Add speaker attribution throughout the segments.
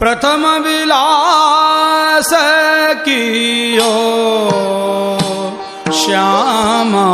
Speaker 1: प्रथम विलास कियो श्यामा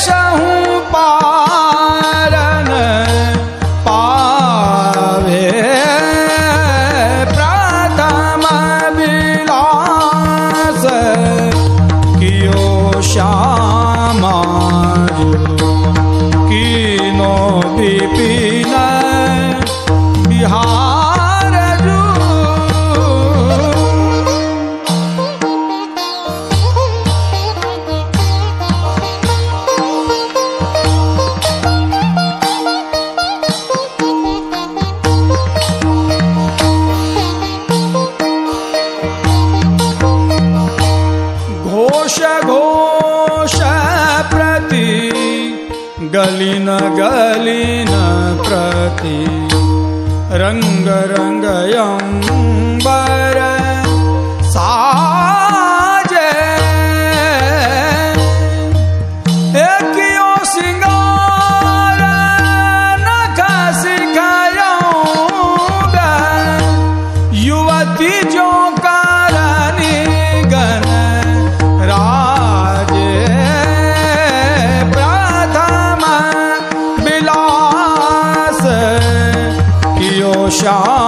Speaker 1: 生吧。लीन प्रति रङ्गरङ्गयम् शाह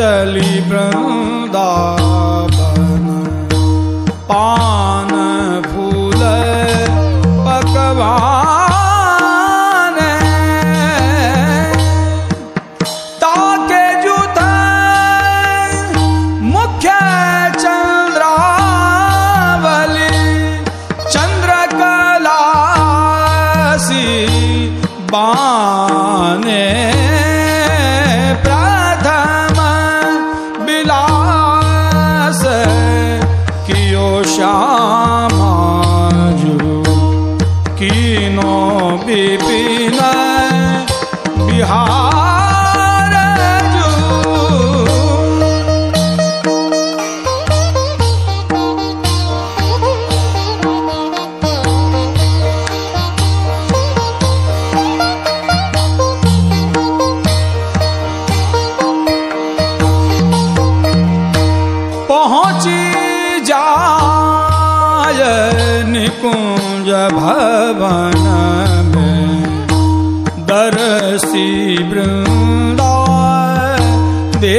Speaker 1: Shali Brahma पहुँच जा निकुंज भवन में। दरसी वृंदा दे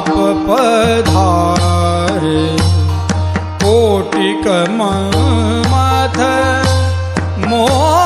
Speaker 1: पधाार। कोटि कथ मो